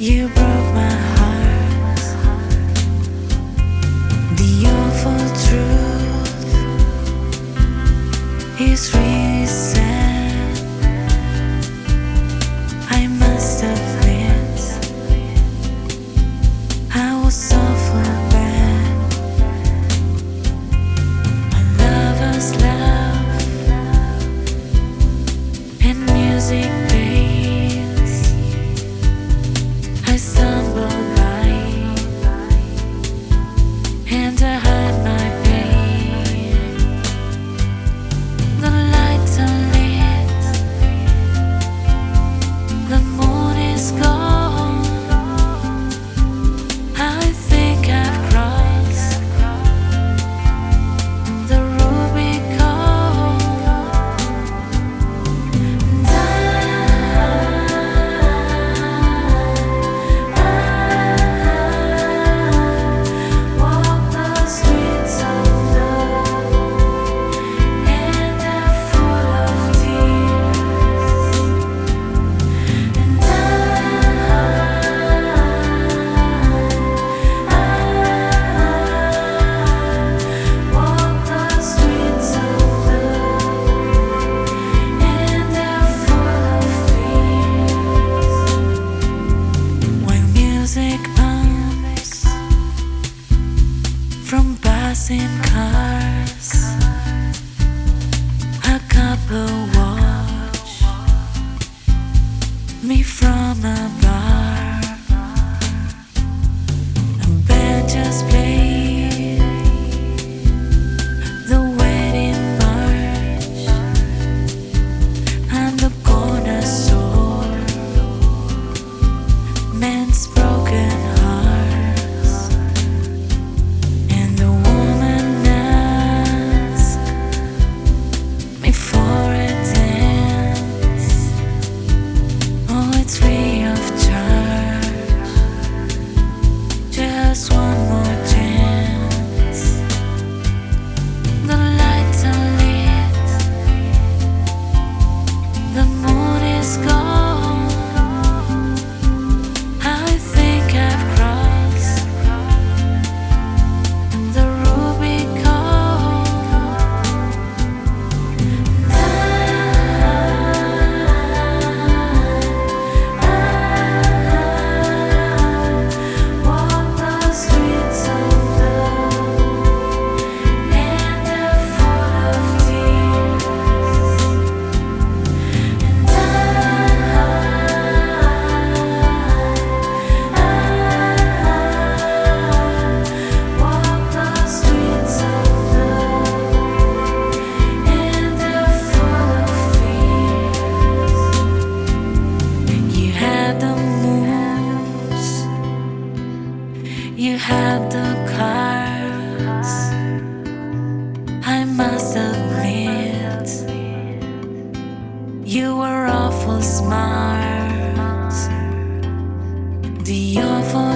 You broke my heart. The awful truth is really sad. I must have lived. I was so bad. My lover's love and music. in cars, a couple watch. Me from a You had the cards. I must admit, you were awful smart. The awful